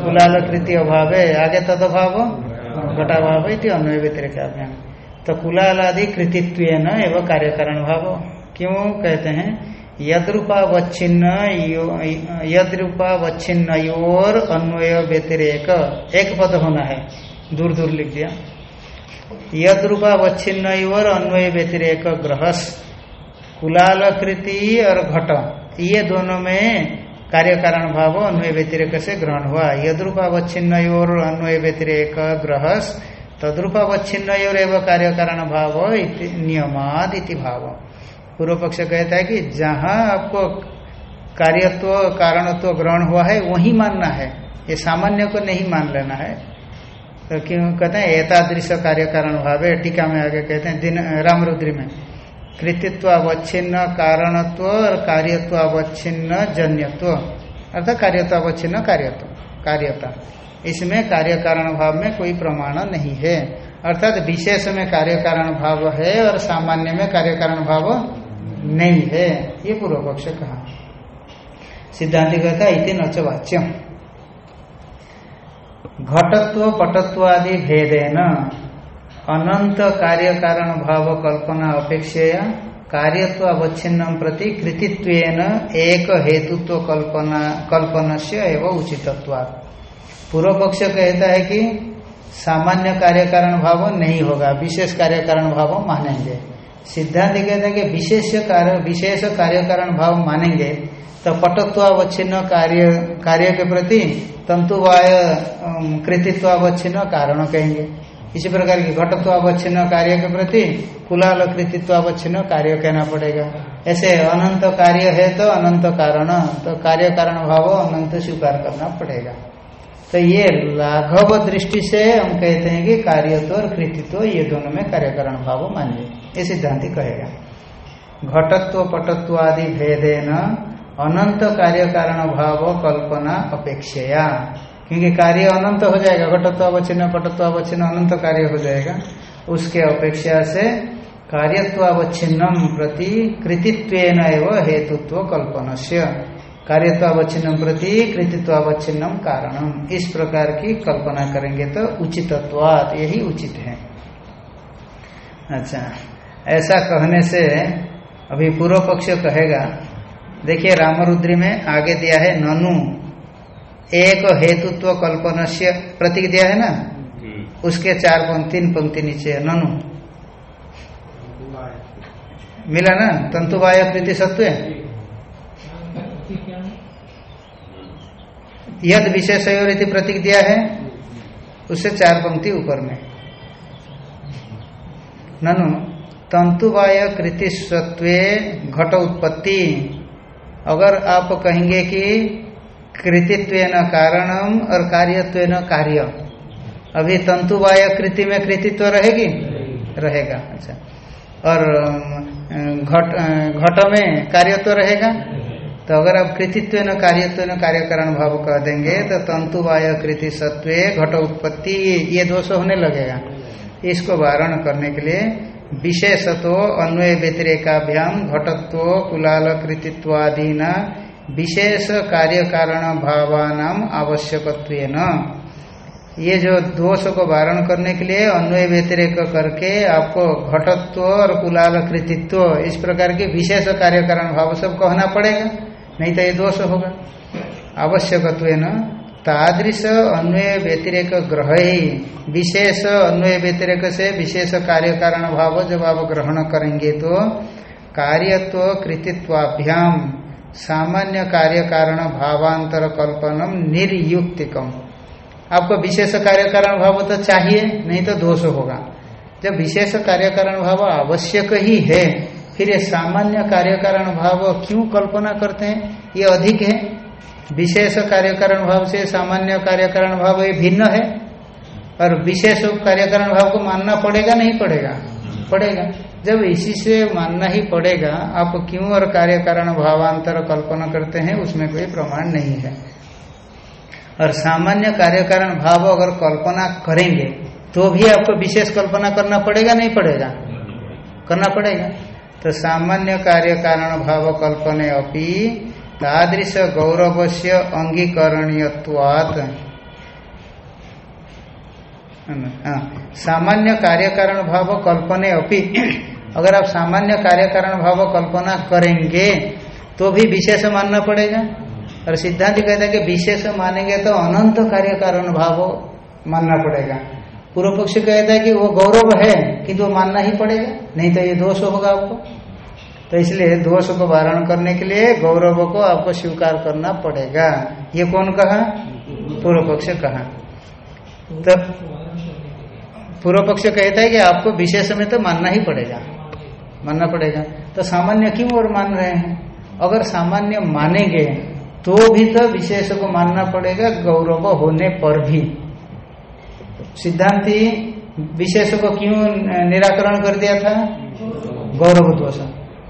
कुलाल कृति अभावे, आगे तद अभाव घटाभाव इति अन्वय व्यतिरेकाभ्याम। तो कुलाल आदि कृतित्व न एवं कार्य कारण भाव क्यों कहते हैं? यद्रूपावच्छिन्न यद्रूपावच्छिन्न योर अन्वय व्यतिरेक। एक पद होना है। दूर दूर लिख दिया। यद्रूपावच्छिन्न योर अन्वय व्यतिरेक ग्रहस। कुलालकृति और घट। ये दोनों में कार्य कारण भाव अन्वय व्यतिरेक से ग्रहण हुआ। यद्रूपावच्छिन्न योर अन्वय व्यतिरेक ग्रहस। तद्रूपावच्छिन्न योर एवं कार्य कारण भाव नियमाद इति भाव। पूर्व पक्ष कहता है कि जहाँ आपको कार्यत्व, कारणत्व ग्रहण हुआ है, वही मानना है। ये सामान्य को नहीं मान लेना है। तो क्यों कहते हैं, एतादृश कार्य कारण भाव है टीका में आगे कहते हैं, दिन, रामरुद्री में, कृतित्वावच्छिन्न, कारणत्व और कार्यत्वावच्छिन्न, जन्यत्व। अर्थात कार्यत्व अवच्छिन्न कार्यत्व, कार्यता। इसमें कार्य कारण भाव में कोई प्रमाण नहीं है। अर्थात विशेष में कार्य कारण भाव है और सामान्य में कार्य कारण भाव नहीं है। ये पूर्व पक्ष कहा। सिद्धांत कहता है, इति नच वाच्यम। घटत्व, पटत्व आदि भेदेन। अनंत कार्य कारण भाव कल्पना अपेक्षया कार्यत्व अवच्छिन्न प्रति कृतित्व एक हेतुत्व कल्पना कल्पना से एवं उचितत्वात्। पूर्व पक्ष कहता है कि सामान्य कार्य कारण भाव नहीं होगा, विशेष कार्य कारण भाव मानेंगे। सिद्धांत कहता है कि विशेष कार्य विशेष कार्य कारण भाव मानेंगे तो पटत्वावच्छिन्न कार्य कार्य के प्रति तंतुवाय कृतित्वावच्छिन्न कारण कहेंगे। इसी प्रकार की घटत्वावच्छिन्न कार्य के प्रति कुलाल कृतित्वावच्छिन्न कार्य कहना पड़ेगा। ऐसे अनंत कार्य है तो अनंत कारण तो कार्य कारण भाव अनंत स्वीकार करना पड़ेगा। तो ये लाघव दृष्टि से हम कहते हैं कि कार्यत्व और कृतित्व ये दोनों में कार्यकरण भाव मानिए ये सिद्धांति कहेगा। घटत्व, पटत्व आदि भेदेन अनंत कार्य कारण भाव कल्पना अपेक्षया। क्योंकि कार्य अनंत हो जाएगा घटत्वावच्छिन्न पटत्वावच्छिन्न अनंत कार्य हो जाएगा। उसके अपेक्षा से कार्यत्वावच्छिन्नम प्रति कृतित्व एवं हेतुत्व कल्पना कार्यत्वावच्छिन्नम प्रति कृतित्वावच्छिन्नम कारणम। इस प्रकार की कल्पना करेंगे तो उचितत्वात यही उचित है। अच्छा ऐसा कहने से अभी पूर्व पक्ष कहेगा देखिए रामरुद्री में आगे दिया है ननु एक हेतुत्व कल्पना से प्रतीक दिया है ना? उसके चार पंक्ति तीन पंक्ति नीचे है ननु। मिला ना? तंतुवाय कृति सत्व यद विशेष रीति प्रतीक दिया है उससे चार पंक्ति ऊपर में। ननु तंतुवाय कृति सत्व घट उत्पत्ति। अगर आप कहेंगे कि कृतित्व न कारणम और कार्यत्व न कार्य अभी तंतुवाय कृति में कृतित्व रहेगी? रहेगा अच्छा। और घट घट में कार्यत्व रहेगा? तो अगर आप कृतित्व न कार्यत्व न कार्यकरण भाव कह देंगे तो तंतुवाय कृति सत्व घट उत्पत्ति, ये दोष होने लगेगा। इसको वारण करने के लिए विशेषतो अन्वय व्यतिरेकाभ्याम घटत्व कुलाल कृतित्वादीना विशेष कार्य कारण भावानाम आवश्यकत्व ये जो दोष को वारण करने के लिए अन्वय व्यतिरेक करके आपको घटत्व और कुलाल कृतित्व, इस प्रकार के विशेष कार्य कारण भाव सब कहना पड़ेगा। नहीं तो ये दोष होगा। आवश्यकत्व तादृश अन्वय व्यतिरेक ग्रह ही विशेष अन्वय व्यतिरेक से विशेष कार्य कारण भाव जब आप ग्रहण करेंगे तो कार्यत्व कृतित्वाभ्याम, सामान्य कार्य कारण भावांतर कल्पनम निर्युक्तिकम। आपको विशेष कार्य कारण भाव तो चाहिए, नहीं तो दोष होगा। जब विशेष कार्य कारण भाव आवश्यक ही है फिर ये सामान्य कार्य कारण भाव क्यों कल्पना करते हैं? ये अधिक है। विशेष कार्य कारण भाव से सामान्य कार्य कारण भाव ये भिन्न है। और विशेष कार्य कारण भाव को मानना पड़ेगा, नहीं पड़ेगा? पड़ेगा। जब इसी से मानना ही पड़ेगा, आप क्यों और कार्य कारण भावांतर कल्पना करते हैं, उसमें कोई प्रमाण नहीं है। और सामान्य कार्य कारण भाव अगर कल्पना करेंगे तो भी आपको विशेष कल्पना करना पड़ेगा, नहीं पड़ेगा? करना पड़ेगा। तो सामान्य कार्य कारण भाव कल्पने अपनी तादृश गौरव से अंगीकरणीयवाद हाँ, सामान्य कार्य कारण भाव कल्पने अपनी अगर आप सामान्य कार्य कारण भाव कल्पना करेंगे तो भी विशेष मानना पड़ेगा। और सिद्धांत कहता है कि विशेष मानेंगे तो अनंत कार्य कारण भाव मानना पड़ेगा। पूर्व पक्ष कहता है कि वो गौरव है किंतु वो मानना ही पड़ेगा, नहीं तो ये दोष होगा आपको। तो इसलिए दोष को वारण करने के लिए गौरव को आपको स्वीकार करना पड़ेगा। ये कौन कहा? पूर्व पक्ष कहा। तो पूर्व पक्ष कहता है कि आपको विशेष में तो मानना ही पड़ेगा। मानना पड़ेगा। तो सामान्य क्यों और मान रहे हैं? अगर सामान्य मानेंगे तो भी तो विशेष को मानना पड़ेगा, गौरव होने पर भी। सिद्धांति विशेष को क्यों निराकरण कर दिया था? गौरव दोष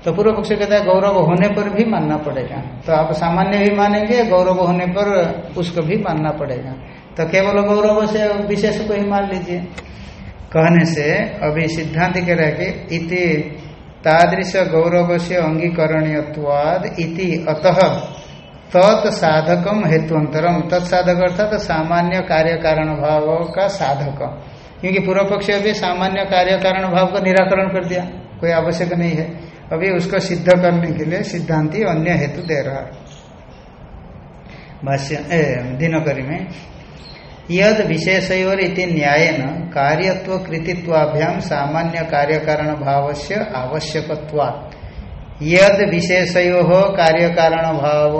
तो पूर्व पक्ष कहता है, गौरव होने पर भी मानना पड़ेगा। तो आप सामान्य भी मानेंगे, गौरव होने पर उसको भी मानना पड़ेगा। तो केवल गौरव से विशेष को ही मान लीजिए। कहने से अभी सिद्धांत कह रहे कि इति तादृश गौरव से अंगीकरणीयवाद इति अतः। तत्साधकम हेतुअंतरम तत्साधक अर्थात तो सामान्य कार्य कारण भाव का साधक। क्योंकि पूर्व पक्ष अभी सामान्य कार्य कारण भाव का निराकरण कर दिया। कोई आवश्यक नहीं है। अभी उसको सिद्ध करने के लिए सिद्धांति अन्य हेतु दे रहा भाष्य दिनकरी में, यद विशेषयोर इति न्यायन कार्यत्व कृतित्वाभ्याम सामान्य कार्य कारण भाव से आवश्यकत्वात्। यद विशेषयो कार्य कारण भाव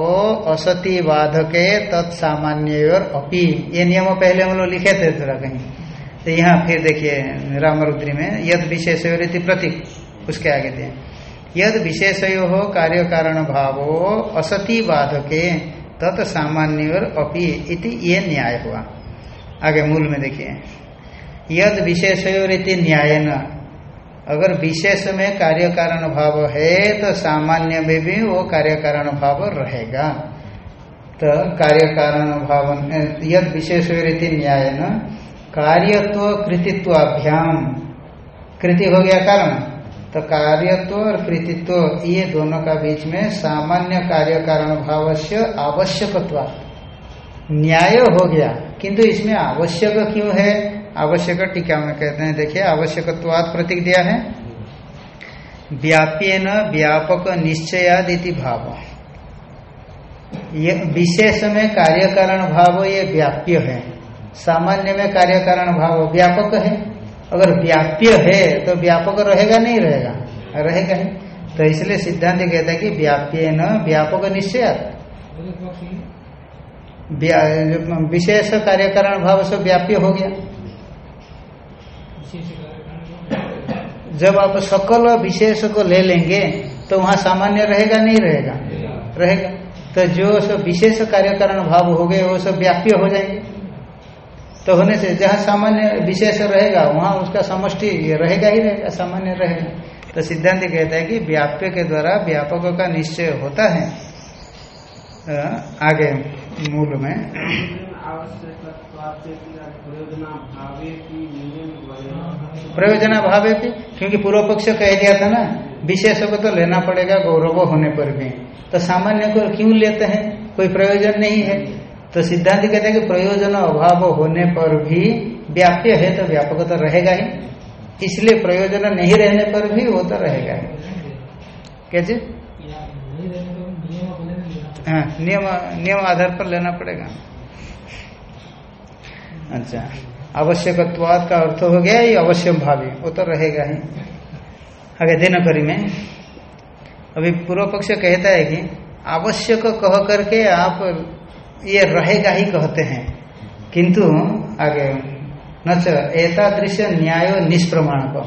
असति बाधके तत्सामान्य अपि। ये नियम पहले हम लोग लिखे थे थोड़ा कहीं तो यहाँ फिर देखिए रामरुद्री में यद विशेषयोर इति प्रतीक उसके आगे दिए। यद विशेषयो कार्य कारण भाव असति बाधके तत्सामान्य अपि इति ये न्याय हुआ। आगे मूल में देखिए। यद विशेषयोरिति न्याय न अगर विशेष में कार्य कारण भाव है तो सामान्य में भी वो कार्य कारण भाव रहेगा। तो कार्य कारण भाव, यद विशेषयोरिति न्याय न, कार्यत्व कृतित्वाभ्याम। कृति हो गया कारण। तो कार्यत्व और कृतित्व, ये दोनों का बीच में सामान्य कार्य कारण भाव से आवश्यकत्व। न्याय हो गया, किंतु इसमें आवश्यक क्यों है? आवश्यक टीका में कहते हैं देखिए आवश्यकत्वाद प्रतीक दिया है। व्याप्य न व्यापक निश्चयादिति भाव। ये विशेष में कार्य कारण भाव ये व्याप्य है। सामान्य में कार्य कारण भाव व्यापक है। अगर व्याप्य है तो व्यापक रहेगा नहीं रहेगा? रहेगा ही। तो इसलिए सिद्धांत कहता है कि व्याप्य न व्यापक निश्चय। विशेष कार्य कारण भाव से व्याप्य हो गया। जब आप सकल विशेष को ले लेंगे तो वहाँ सामान्य रहेगा, नहीं रहेगा? रहेगा। तो जो सब विशेष कार्य कारण भाव हो गए, वो सब व्याप्य हो जाएँगे। तो होने से जहाँ सामान्य विशेष रहेगा, वहाँ उसका समष्टि रहेगा ही रहेगा, सामान्य रहेगा। तो सिद्धांत कहता है कि व्याप्य के द्वारा व्यापक का निश्चय होता है। आगे मूल में। प्रयोजना भावे भी क्योंकि पूर्व पक्ष कह दिया था ना विशेष को तो लेना पड़ेगा गौरव होने पर भी। तो सामान्य को क्यों लेते हैं? कोई प्रयोजन नहीं है। तो सिद्धांत कहते हैं कि प्रयोजन अभाव होने पर भी व्याप्य है तो व्यापक तो रहेगा ही। इसलिए प्रयोजन नहीं रहने पर भी वो तो रहेगा ही। कैसे हाँ नियम नियम आधार पर लेना पड़ेगा। अच्छा। आवश्यकत्वाद का अर्थ हो गया, ये अवश्य भावी। वो तो रहेगा ही। आगे दिनकरी में। अभी पूर्व पक्ष कहता है कि आवश्यक कह करके आप ये रहेगा ही कहते हैं। किंतु आगे नच दृश्य न्याय निष्प्रमाण को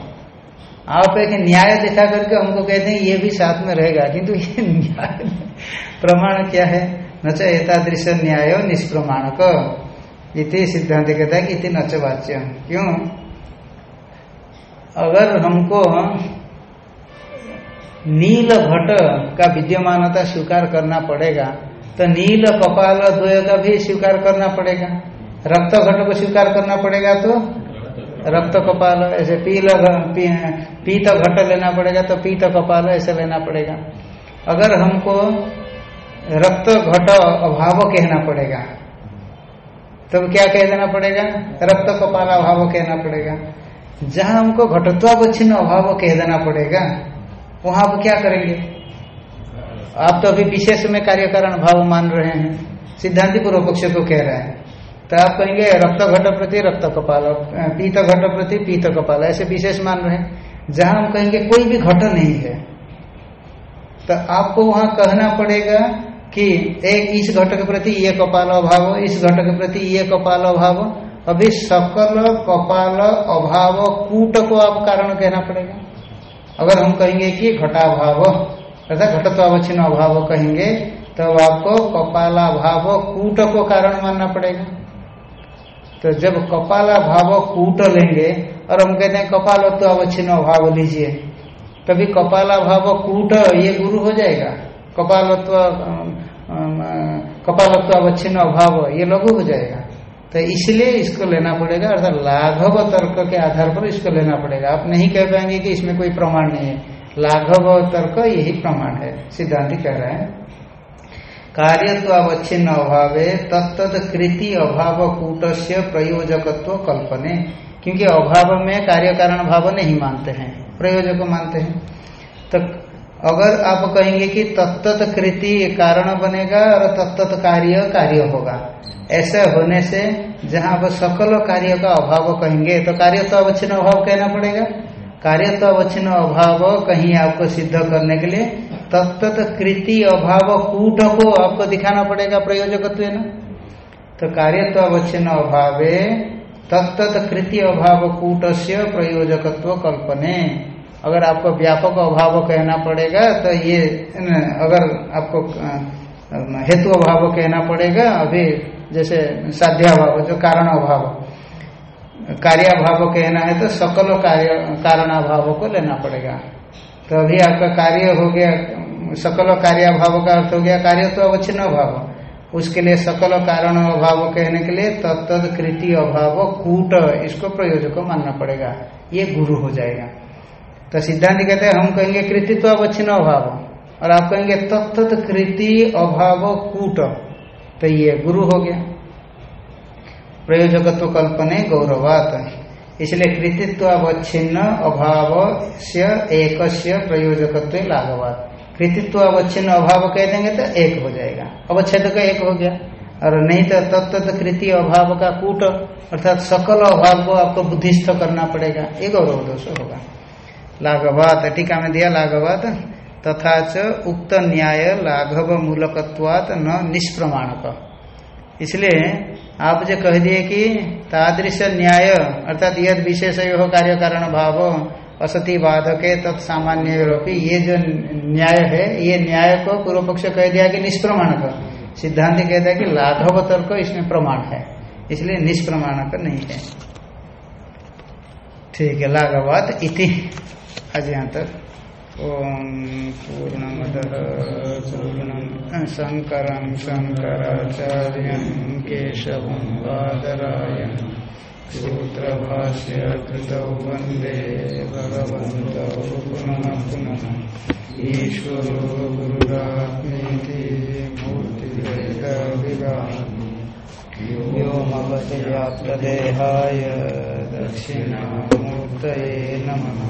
आप एक न्याय दिखा करके हमको कहते हैं, ये भी साथ में रहेगा। किंतु ये न्याय, प्रमाण क्या है? नच दृश्य न्याय निष्प्रमाणक। इति सिद्धांत कहता है कि इति नच वाच्य क्यों? अगर हमको नील घट का विद्यमानता स्वीकार करना पड़ेगा तो नील कपाल द्वय का भी स्वीकार करना पड़ेगा। रक्त घट को स्वीकार करना पड़ेगा तो? रक्त कपाल, ऐसे पील पीत घट लेना पड़ेगा तो पीत कपाल ऐसे लेना पड़ेगा। अगर हमको रक्त घट अभाव कहना पड़ेगा तब तो क्या कह देना पड़ेगा? रक्त कपाल अभाव कहना पड़ेगा। जहाँ हमको घटत्वावच्छिन्न अभाव कह देना पड़ेगा, वहाँ आप क्या करेंगे? आप तो अभी विशेष में कार्य कारण भाव मान रहे हैं सिद्धांति पूर्व पक्ष को कह रहे हैं। तो आप कहेंगे, रक्त घट प्रति रक्त कपाल पीत घट प्रति पीत कपाल ऐसे विशेष मान रहे हैं। जहाँ हम कहेंगे, कोई भी घट नहीं है। तो आपको वहाँ कहना पड़ेगा कि एक इस घट के प्रति ये कपाल अभाव, इस घट के प्रति ये कपाल अभाव। अभी सकल कपाल अभाव कूट को आप कारण कहना पड़ेगा। अगर हम कहेंगे कि घटाभाव अर्थात घटत्वावच्छिन्न अभाव कहेंगे तो आपको कपाला भाव कूट को कारण मानना पड़ेगा। तो जब कपाला भाव कूट लेंगे, और हम कहते हैं कपाल तो अवच्छिन्न अभाव लीजिए, तभी कपाला भाव कूट ये गुरु हो जाएगा। कपालत्व कपालत्व अवच्छिन्न अभाव, ये लघु हो जाएगा। तो इसलिए इसको लेना पड़ेगा, अर्थात लाघव तर्क के आधार पर इसको लेना पड़ेगा। आप नहीं कह पाएँगे कि इसमें कोई प्रमाण नहीं है। लाघव तर्क यही प्रमाण है, सिद्धांत कह रहे हैं। कार्यत्व अवच्छिन्न अभावे तत्त कृति अभाव कूट से प्रयोजकत्व कल्पने। क्योंकि अभाव में कार्य कारण भाव नहीं मानते हैं, प्रयोजक मानते हैं। तो अगर आप कहेंगे कि तत्त कृति कारण बनेगा और तत्त कार्य कार्य होगा। ऐसा होने से जहाँ आप सकल कार्य का अभाव कहेंगे तो कार्य तो अवच्छिन्न अभाव कहना पड़ेगा। कार्य तो अवच्छिन्न अभाव कहीं आपको सिद्ध करने के लिए तत्त कृति अभाव कूट को आपको दिखाना पड़ेगा प्रयोजकत्व न। तो कार्य तो अवच्छिन्न अभावे तत्त कृति अभाव कूट से प्रयोजकत्व कल्पने। अगर आपको व्यापक अभाव कहना पड़ेगा तो ये अगर आपको हेतु अभाव कहना पड़ेगा, अभी जैसे साध्याभाव, जो कारण अभाव कार्याभाव कहना है तो सकल कार्य कारण कारणाभाव को लेना पड़ेगा। तो अभी आपका कार्य हो गया, सकल कार्याभाव का अर्थ हो गया कार्य तो अवच्छिन्न अभाव। उसके लिए सकल कारण अभाव कहने के लिए तत्त कृति अभाव कूट, इसको प्रयोजक मानना पड़ेगा। ये गुरु हो जाएगा। तो सिद्धांत कहते हैं, हम कहेंगे कृतित्व अवच्छिन्न अभाव। और आप कहेंगे तत्त कृति अभाव कूट। तो ये गुरु हो गया। प्रयोजकत्व कल्पने गौरवात। इसलिए कृतित्व अवच्छिन्न अभाव से एक प्रयोजकत्व लाघवात कृतित्व अवच्छिन्न अभाव कह देंगे तो एक हो जाएगा। अवच्छेद का एक हो गया। और नहीं तो तत्त तो कृति अभाव का कूट। अर्थात सकल अभाव को आपको बुद्धिस्थ करना पड़ेगा। ये गौरव दोष होगा। लाघवात, टीका में दिया लाघवात, तथा च उक्त न्याय लाघव मूलकत्वात न निष्प्रमाणक। इसलिए आप जो कह दिए कि तादृश न्याय, अर्थात यद विशेष हो कार्य कारण भाव, असति बाधके तत्सामान्य ये जो न्याय है, ये न्याय को पूर्व पक्ष कह दिया कि निष्प्रमाणक। सिद्धांत कहता है कि लाघव तर्क इसमें प्रमाण है, इसलिए निष्प्रमाणक नहीं है। ठीक है, लाघवात इति। आज यहाँ तक। ओम पूर्णमद पूर्ण शंकर शंकराचार्य केशव बादरायण सूत्रभाष्य कृत वंदे भगवत पुनः पुनः। ईश्वरो मूर्तिभेद विभाग व्योमवद्व्याप्तदेहाय दक्षिणामूर्तये नमः।